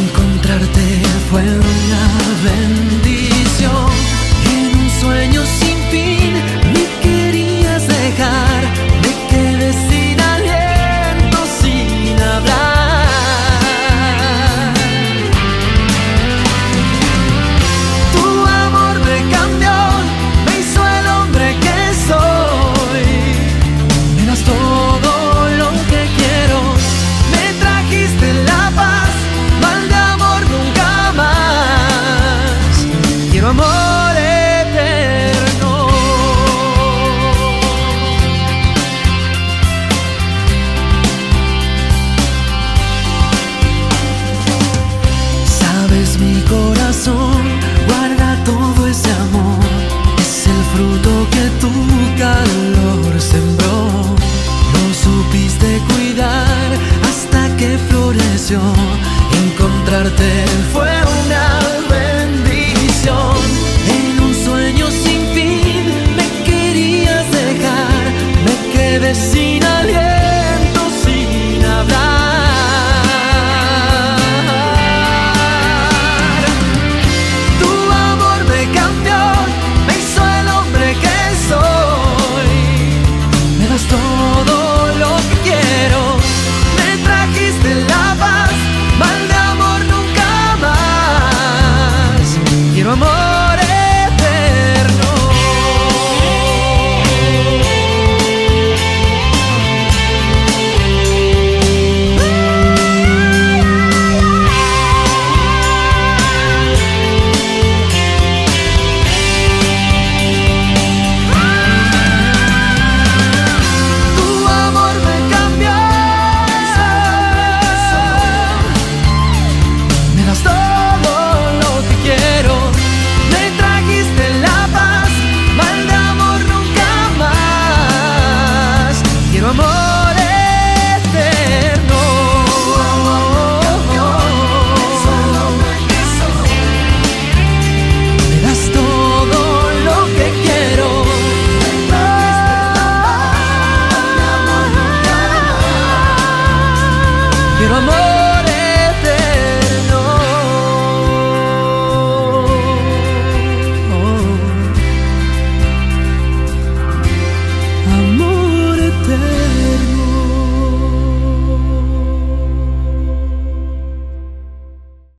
encontrarte fue una bendición. encontrarte fue